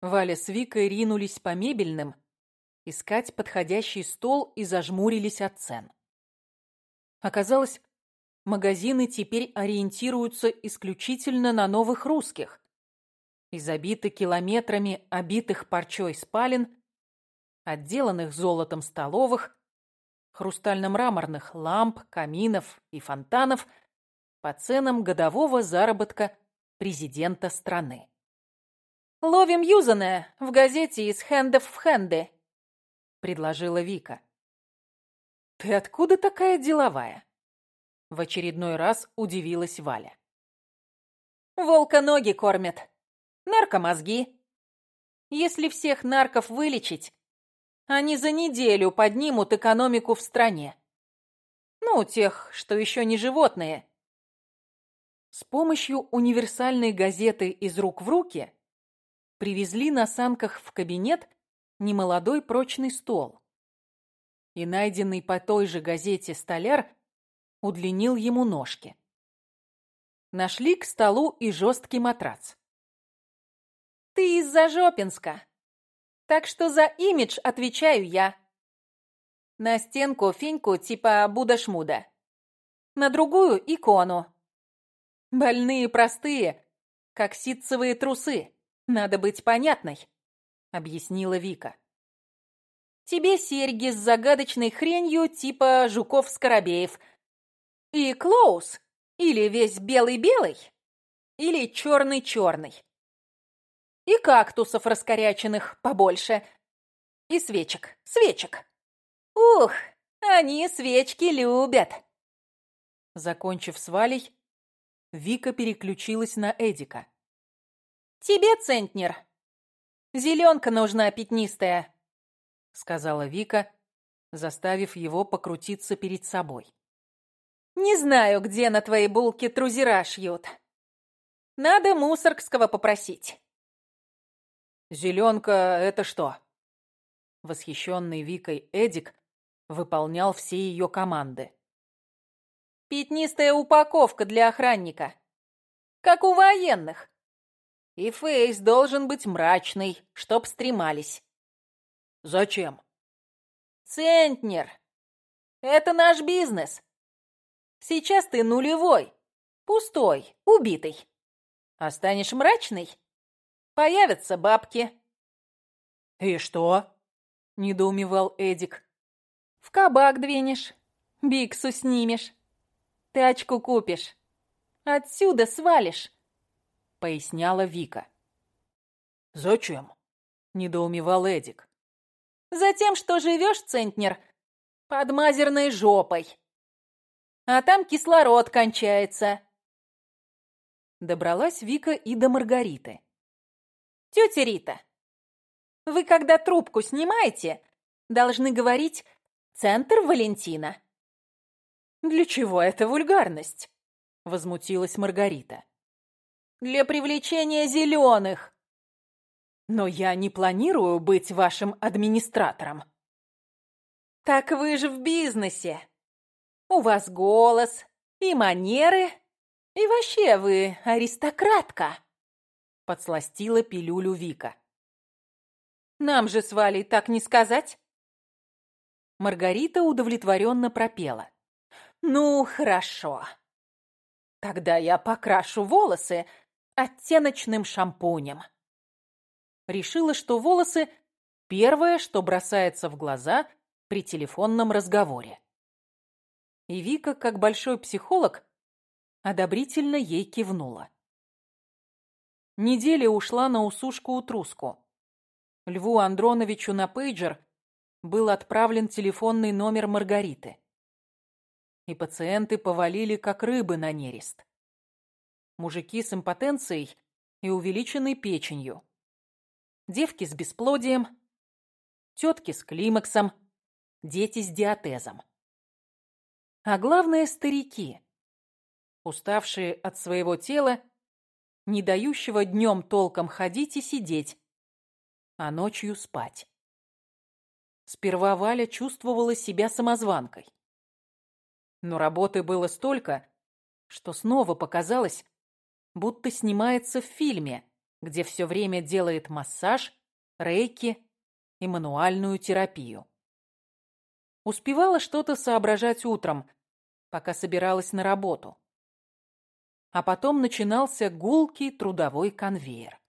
Валя с Викой ринулись по мебельным, искать подходящий стол и зажмурились от цен. Оказалось, магазины теперь ориентируются исключительно на новых русских и забиты километрами обитых парчой спален, отделанных золотом столовых, хрустально-мраморных ламп, каминов и фонтанов по ценам годового заработка президента страны. «Ловим юзаное в газете из хендов в хенды», — предложила Вика. «Ты откуда такая деловая?» В очередной раз удивилась Валя. «Волка ноги кормят, наркомозги. Если всех нарков вылечить, они за неделю поднимут экономику в стране. Ну, тех, что еще не животные. С помощью универсальной газеты из рук в руки привезли на санках в кабинет немолодой прочный стол. И найденный по той же газете столяр удлинил ему ножки. Нашли к столу и жесткий матрац. «Ты из-за Жопинска, так что за имидж отвечаю я. На стенку феньку типа Будашмуда. На другую икону. Больные простые, как ситцевые трусы. Надо быть понятной, объяснила Вика. Тебе серьги с загадочной хренью типа Жуков-Скоробеев. И Клоус, или весь белый-белый, или черный-черный. И кактусов раскоряченных побольше. И свечек, свечек. Ух, они свечки любят. Закончив с Валей, Вика переключилась на Эдика. «Тебе, центнер, зеленка нужна пятнистая», — сказала Вика, заставив его покрутиться перед собой. «Не знаю, где на твоей булке трузера шьют. Надо мусоргского попросить». «Зеленка — это что?» Восхищенный Викой Эдик выполнял все ее команды. «Пятнистая упаковка для охранника. Как у военных. И фейс должен быть мрачный, чтоб стремались». «Зачем?» «Центнер. Это наш бизнес. Сейчас ты нулевой, пустой, убитый. А станешь мрачный, Появятся бабки». «И что?» — недоумевал Эдик. «В кабак двинешь, биксу снимешь, тачку купишь, отсюда свалишь», — поясняла Вика. «Зачем?» — недоумевал Эдик. «Затем, что живешь, центнер, под мазерной жопой. А там кислород кончается». Добралась Вика и до Маргариты. Тетя Рита, вы когда трубку снимаете, должны говорить «Центр Валентина». «Для чего эта вульгарность?» — возмутилась Маргарита. «Для привлечения зеленых». «Но я не планирую быть вашим администратором». «Так вы же в бизнесе. У вас голос и манеры, и вообще вы аристократка» подсластила пилюлю Вика. «Нам же с Валей так не сказать?» Маргарита удовлетворенно пропела. «Ну, хорошо. Тогда я покрашу волосы оттеночным шампунем». Решила, что волосы — первое, что бросается в глаза при телефонном разговоре. И Вика, как большой психолог, одобрительно ей кивнула. Неделя ушла на усушку-утруску. Льву Андроновичу на пейджер был отправлен телефонный номер Маргариты. И пациенты повалили, как рыбы на нерест. Мужики с импотенцией и увеличенной печенью. Девки с бесплодием. Тетки с климаксом. Дети с диатезом. А главное – старики, уставшие от своего тела не дающего днем толком ходить и сидеть, а ночью спать. Сперва Валя чувствовала себя самозванкой. Но работы было столько, что снова показалось, будто снимается в фильме, где все время делает массаж, рейки и мануальную терапию. Успевала что-то соображать утром, пока собиралась на работу. А потом начинался гулкий трудовой конвейер.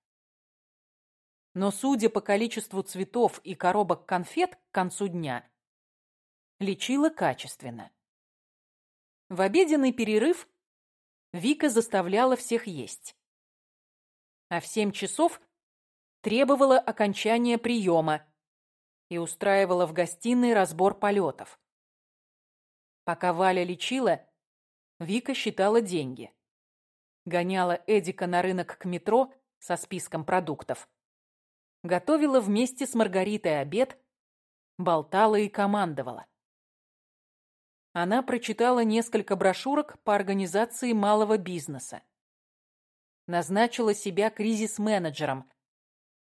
Но, судя по количеству цветов и коробок конфет к концу дня, лечила качественно. В обеденный перерыв Вика заставляла всех есть. А в семь часов требовала окончания приема и устраивала в гостиной разбор полетов. Пока Валя лечила, Вика считала деньги. Гоняла Эдика на рынок к метро со списком продуктов. Готовила вместе с Маргаритой обед, болтала и командовала. Она прочитала несколько брошюрок по организации малого бизнеса. Назначила себя кризис-менеджером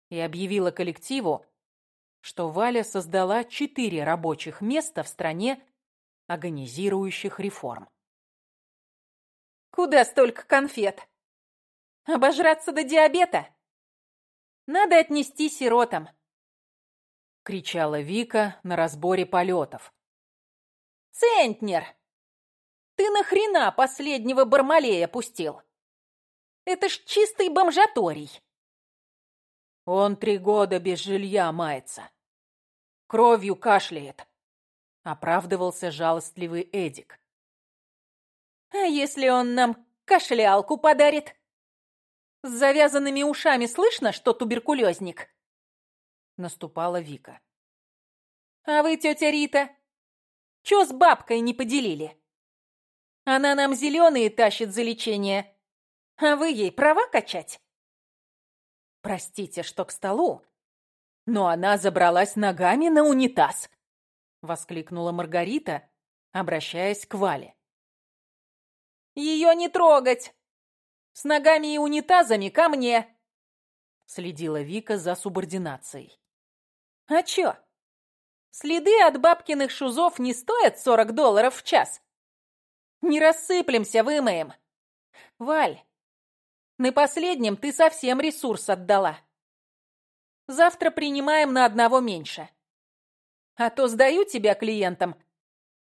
и объявила коллективу, что Валя создала четыре рабочих места в стране агонизирующих реформ. «Куда столько конфет? Обожраться до диабета? Надо отнести сиротам!» — кричала Вика на разборе полетов. «Центнер! Ты нахрена последнего Бармалея пустил? Это ж чистый бомжаторий!» Он три года без жилья мается. Кровью кашляет. Оправдывался жалостливый Эдик. А если он нам кашлялку подарит? С завязанными ушами слышно, что туберкулезник? Наступала Вика. А вы, тетя Рита, чё с бабкой не поделили? Она нам зеленые тащит за лечение, а вы ей права качать? Простите, что к столу, но она забралась ногами на унитаз, воскликнула Маргарита, обращаясь к Вале. Ее не трогать! С ногами и унитазами ко мне!» Следила Вика за субординацией. «А чё? Следы от бабкиных шузов не стоят сорок долларов в час? Не рассыплемся, вымоем. Валь, на последнем ты совсем ресурс отдала. Завтра принимаем на одного меньше. А то сдаю тебя клиентам,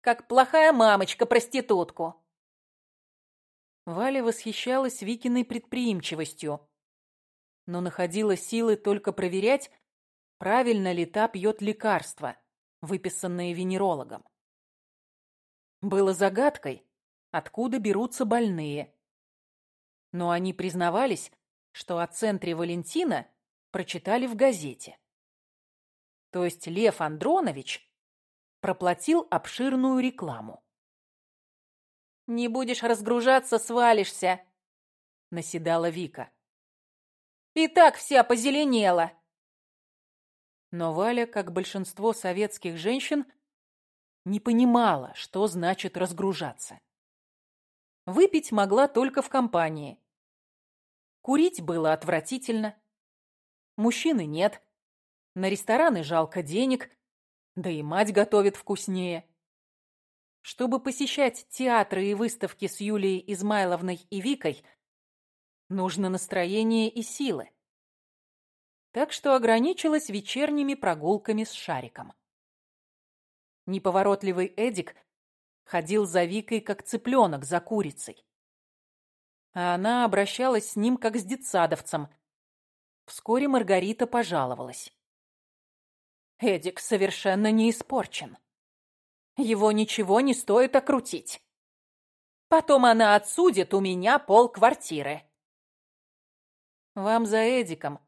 как плохая мамочка-проститутку. Валя восхищалась Викиной предприимчивостью, но находила силы только проверять, правильно ли та пьет лекарства, выписанные венерологом. Было загадкой, откуда берутся больные, но они признавались, что о центре Валентина прочитали в газете. То есть Лев Андронович проплатил обширную рекламу. «Не будешь разгружаться, свалишься», — наседала Вика. «И так вся позеленела». Но Валя, как большинство советских женщин, не понимала, что значит разгружаться. Выпить могла только в компании, Курить было отвратительно. Мужчины нет. На рестораны жалко денег, да и мать готовит вкуснее. Чтобы посещать театры и выставки с Юлией Измайловной и Викой, нужно настроение и силы. Так что ограничилась вечерними прогулками с Шариком. Неповоротливый Эдик ходил за Викой, как цыпленок за курицей а она обращалась с ним как с детсадовцем. Вскоре Маргарита пожаловалась. Эдик совершенно не испорчен. Его ничего не стоит окрутить. Потом она отсудит у меня пол квартиры. Вам за Эдиком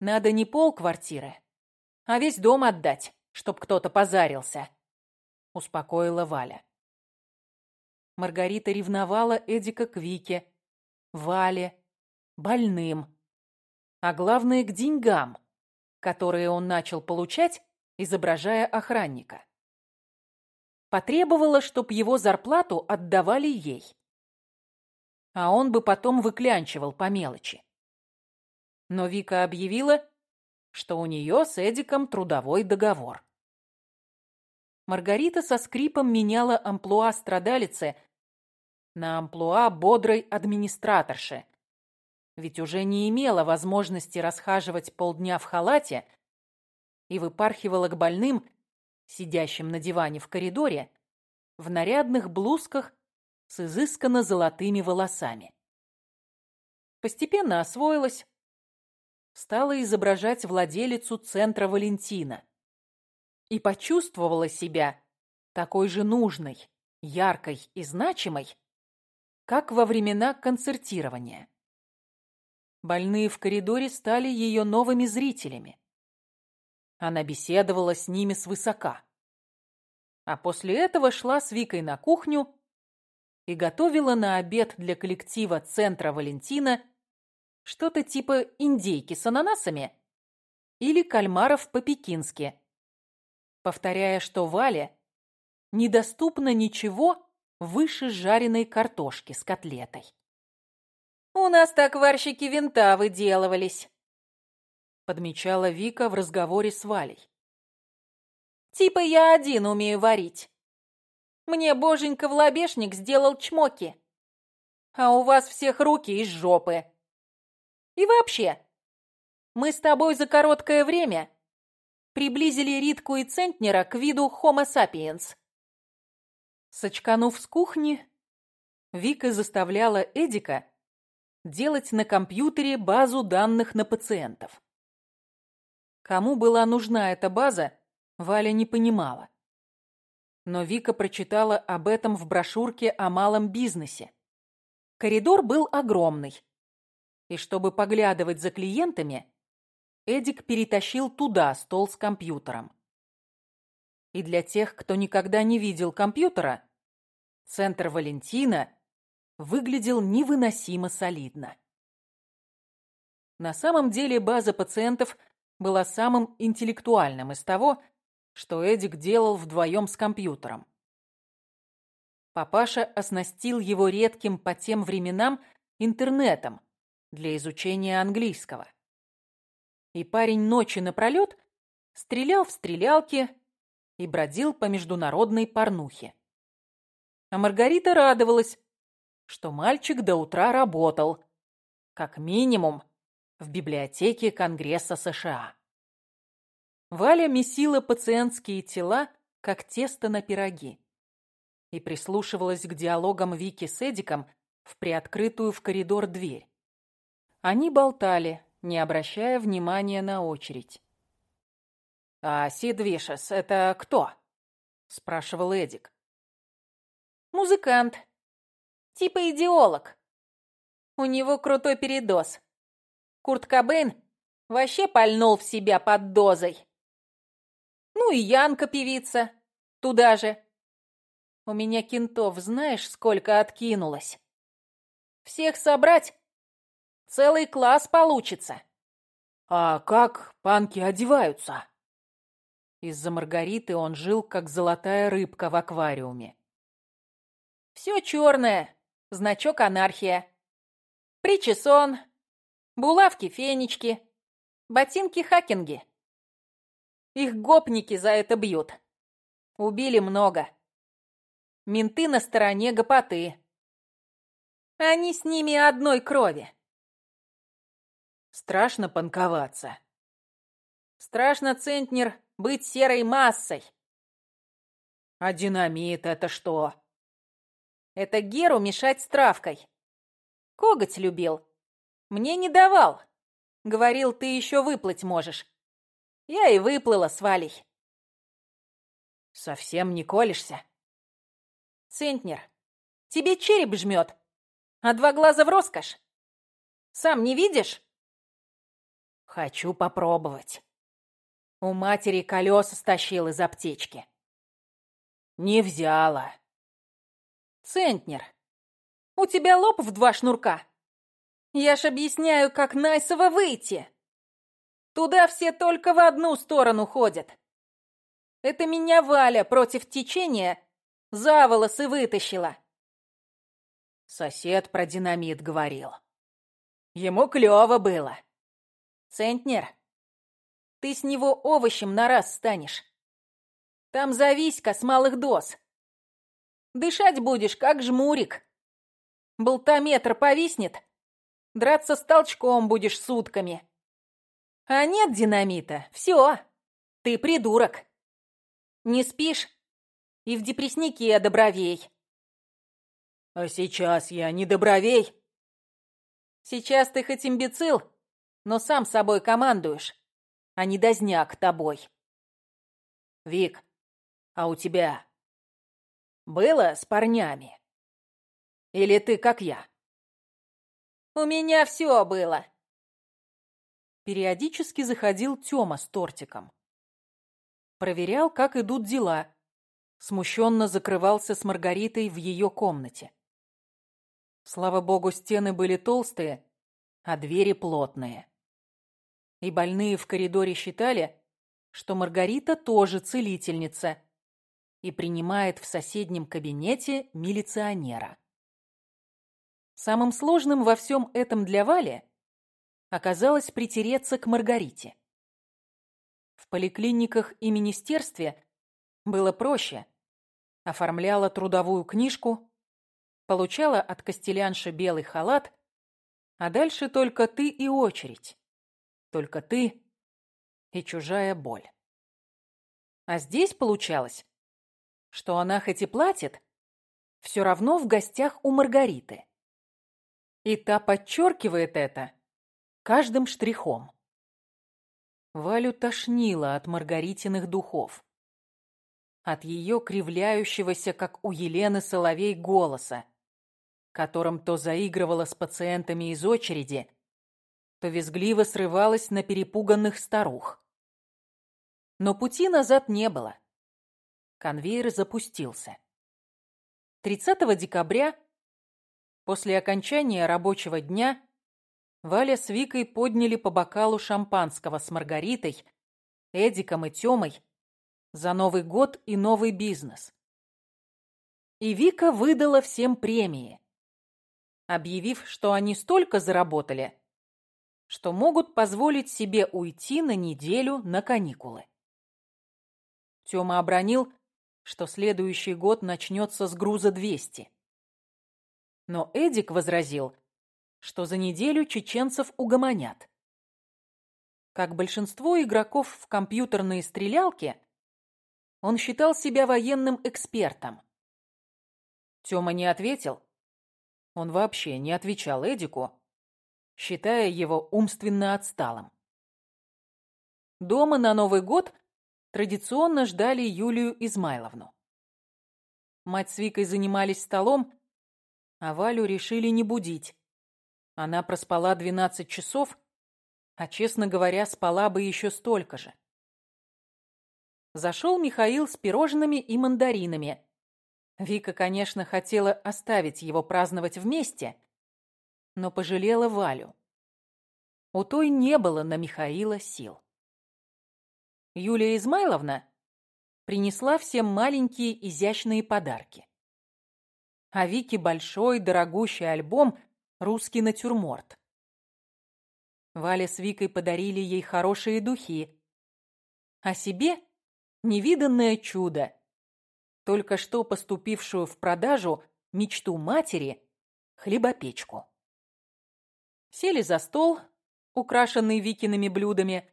надо не пол квартиры, а весь дом отдать, чтоб кто-то позарился, успокоила Валя. Маргарита ревновала Эдика к Вике, Вале, больным, а главное к деньгам, которые он начал получать, изображая охранника. Потребовала, чтоб его зарплату отдавали ей. А он бы потом выклянчивал по мелочи. Но Вика объявила, что у нее с Эдиком трудовой договор. Маргарита со скрипом меняла амплуа страдалицы на амплуа бодрой администраторши, ведь уже не имела возможности расхаживать полдня в халате и выпархивала к больным, сидящим на диване в коридоре, в нарядных блузках с изысканно золотыми волосами. Постепенно освоилась, стала изображать владелицу центра Валентина и почувствовала себя такой же нужной, яркой и значимой, как во времена концертирования. Больные в коридоре стали ее новыми зрителями. Она беседовала с ними свысока. А после этого шла с Викой на кухню и готовила на обед для коллектива Центра Валентина что-то типа индейки с ананасами или кальмаров по-пекински, повторяя, что Вале недоступно ничего выше жареной картошки с котлетой. «У нас так варщики винта выделывались», — подмечала Вика в разговоре с Валей. «Типа я один умею варить. Мне боженька в лобешник сделал чмоки, а у вас всех руки из жопы. И вообще, мы с тобой за короткое время приблизили Ритку и Центнера к виду Homo sapiens». Сочканув с кухни, Вика заставляла Эдика делать на компьютере базу данных на пациентов. Кому была нужна эта база, Валя не понимала. Но Вика прочитала об этом в брошюрке о малом бизнесе. Коридор был огромный. И чтобы поглядывать за клиентами, Эдик перетащил туда стол с компьютером. И для тех, кто никогда не видел компьютера, центр Валентина выглядел невыносимо солидно. На самом деле база пациентов была самым интеллектуальным из того, что Эдик делал вдвоем с компьютером. Папаша оснастил его редким по тем временам интернетом для изучения английского. И парень ночи напролет стрелял в стрелялки и бродил по международной порнухе. А Маргарита радовалась, что мальчик до утра работал, как минимум, в библиотеке Конгресса США. Валя месила пациентские тела, как тесто на пироги, и прислушивалась к диалогам Вики с Эдиком в приоткрытую в коридор дверь. Они болтали, не обращая внимания на очередь. «А Сид Вишес — это кто?» — спрашивал Эдик. «Музыкант», Типа идеолог. У него крутой передоз. Курт Кобейн вообще пальнул в себя под дозой. Ну и Янка певица. Туда же. У меня кентов знаешь, сколько откинулось. Всех собрать целый класс получится. А как панки одеваются? Из-за Маргариты он жил, как золотая рыбка в аквариуме. Все черное, значок анархия. Причесон, булавки-фенечки, ботинки-хакинги. Их гопники за это бьют. Убили много. Менты на стороне гопоты. Они с ними одной крови. Страшно панковаться. Страшно, Центнер, быть серой массой. А динамит это что? Это Геру мешать с травкой. Коготь любил. Мне не давал. Говорил, ты еще выплыть можешь. Я и выплыла с Валей. Совсем не колешься? Центнер, тебе череп жмет, а два глаза в роскошь. Сам не видишь? Хочу попробовать. У матери колеса стащил из аптечки. Не взяла. Центнер, у тебя лоб в два шнурка. Я ж объясняю, как Найсова выйти. Туда все только в одну сторону ходят. Это меня Валя против течения за волосы вытащила. Сосед про динамит говорил. Ему клёво было. Центнер, ты с него овощем на раз станешь. Там зависька с малых доз. Дышать будешь, как жмурик. Болтометр повиснет, Драться с толчком будешь сутками. А нет динамита, все, ты придурок. Не спишь и в депресснике добровей. А сейчас я не добровей. Сейчас ты хоть имбецил, но сам собой командуешь, а не дозняк тобой. Вик, а у тебя было с парнями? Или ты как я? У меня все было. Периодически заходил Тёма с тортиком. Проверял, как идут дела. Смущенно закрывался с Маргаритой в ее комнате. Слава богу, стены были толстые, а двери плотные. И больные в коридоре считали, что Маргарита тоже целительница и принимает в соседнем кабинете милиционера. Самым сложным во всем этом для Вали оказалось притереться к Маргарите. В поликлиниках и министерстве было проще. Оформляла трудовую книжку, получала от костелянши белый халат, а дальше только ты и очередь. Только ты и чужая боль. А здесь получалось, что она хоть и платит, все равно в гостях у Маргариты. И та подчеркивает это каждым штрихом. Валю тошнило от Маргаритиных духов. От ее кривляющегося, как у Елены Соловей, голоса, которым то заигрывала с пациентами из очереди, то визгливо срывалась на перепуганных старух. Но пути назад не было. Конвейер запустился. 30 декабря, после окончания рабочего дня, Валя с Викой подняли по бокалу шампанского с Маргаритой, Эдиком и Тёмой за Новый год и новый бизнес. И Вика выдала всем премии, объявив, что они столько заработали, что могут позволить себе уйти на неделю на каникулы. Тёма обронил, что следующий год начнется с груза 200. Но Эдик возразил, что за неделю чеченцев угомонят. Как большинство игроков в компьютерные стрелялки, он считал себя военным экспертом. Тёма не ответил. Он вообще не отвечал Эдику, считая его умственно отсталым. Дома на Новый год традиционно ждали Юлию Измайловну. Мать с Викой занимались столом, а Валю решили не будить. Она проспала 12 часов, а, честно говоря, спала бы еще столько же. Зашел Михаил с пирожными и мандаринами. Вика, конечно, хотела оставить его праздновать вместе, но пожалела Валю. У той не было на Михаила сил. Юлия Измайловна принесла всем маленькие изящные подарки. А Вике большой, дорогущий альбом «Русский натюрморт». Валя с Викой подарили ей хорошие духи, а себе невиданное чудо, только что поступившую в продажу мечту матери – хлебопечку. Сели за стол, украшенный Викиными блюдами,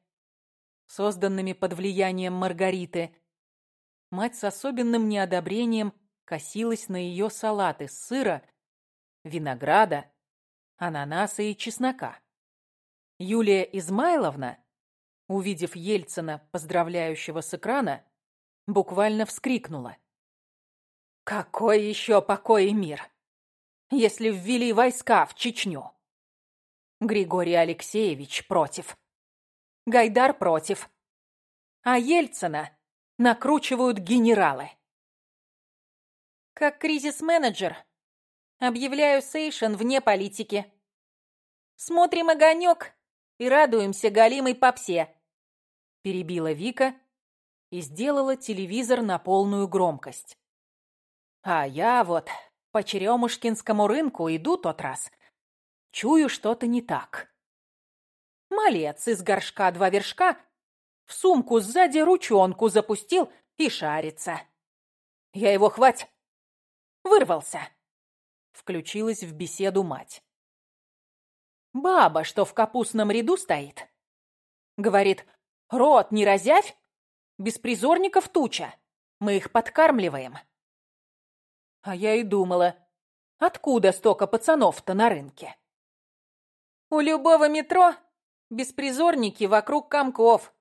созданными под влиянием Маргариты. Мать с особенным неодобрением косилась на ее салаты с сыра, винограда, ананаса и чеснока. Юлия Измайловна, увидев Ельцина, поздравляющего с экрана, буквально вскрикнула. «Какой еще покой и мир, если ввели войска в Чечню?» Григорий Алексеевич против. Гайдар против. А Ельцина накручивают генералы. Как кризис-менеджер объявляю Сейшен вне политики. Смотрим огонек и радуемся галимой попсе. Перебила Вика и сделала телевизор на полную громкость. А я вот по Черемушкинскому рынку иду тот раз – Чую, что-то не так. Малец из горшка два вершка в сумку сзади ручонку запустил и шарится. Я его хвать. Вырвался. Включилась в беседу мать. Баба, что в капустном ряду стоит. Говорит, рот не разявь, беспризорников туча. Мы их подкармливаем. А я и думала, откуда столько пацанов-то на рынке? У любого метро беспризорники вокруг комков.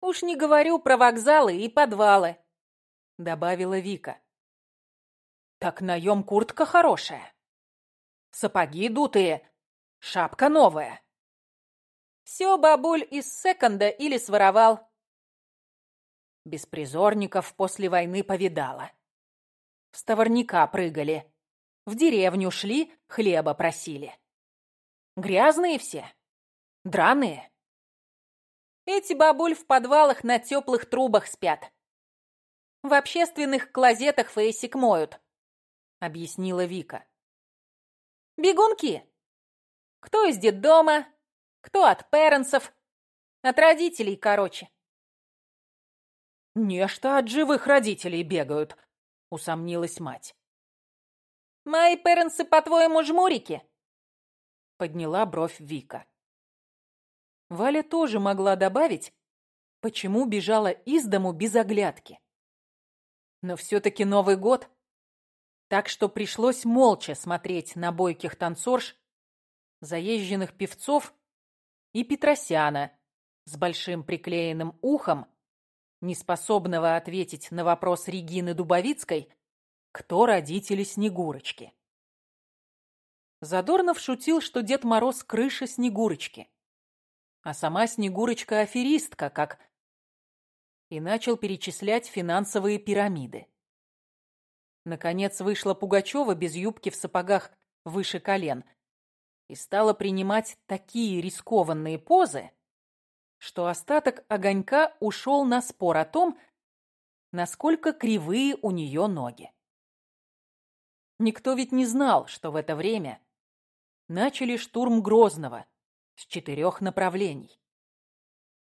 Уж не говорю про вокзалы и подвалы, добавила Вика. Так наем куртка хорошая. Сапоги дутые, шапка новая. Все бабуль из секонда или своровал. Беспризорников после войны повидала. С товарника прыгали. В деревню шли, хлеба просили. Грязные все. Драные. Эти бабуль в подвалах на теплых трубах спят. В общественных клозетах фейсик моют, объяснила Вика. Бегунки. Кто из детдома, кто от перенсов, от родителей, короче. «Нечто от живых родителей бегают», — усомнилась мать. «Мои перенсы, по-твоему, жмурики?» Подняла бровь Вика. Валя тоже могла добавить, почему бежала из дому без оглядки. Но все-таки Новый год, так что пришлось молча смотреть на бойких танцорш, заезженных певцов и Петросяна с большим приклеенным ухом, неспособного ответить на вопрос Регины Дубовицкой, кто родители Снегурочки. Задорнов шутил, что Дед Мороз — крыша Снегурочки, а сама Снегурочка — аферистка, как... И начал перечислять финансовые пирамиды. Наконец вышла Пугачева без юбки в сапогах выше колен и стала принимать такие рискованные позы, что остаток огонька ушел на спор о том, насколько кривые у нее ноги. Никто ведь не знал, что в это время начали штурм Грозного с четырех направлений.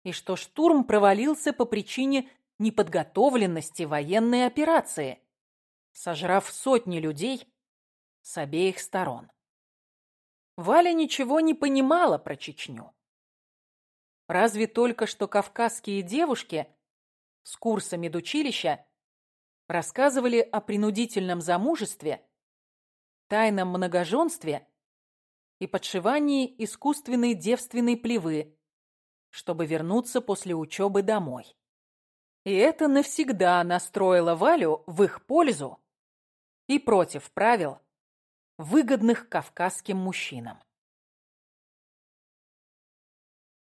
И что штурм провалился по причине неподготовленности военной операции, сожрав сотни людей с обеих сторон. Валя ничего не понимала про Чечню. Разве только что кавказские девушки с курса медучилища рассказывали о принудительном замужестве, тайном многоженстве и подшивании искусственной девственной плевы, чтобы вернуться после учебы домой. И это навсегда настроило Валю в их пользу и против правил, выгодных кавказским мужчинам.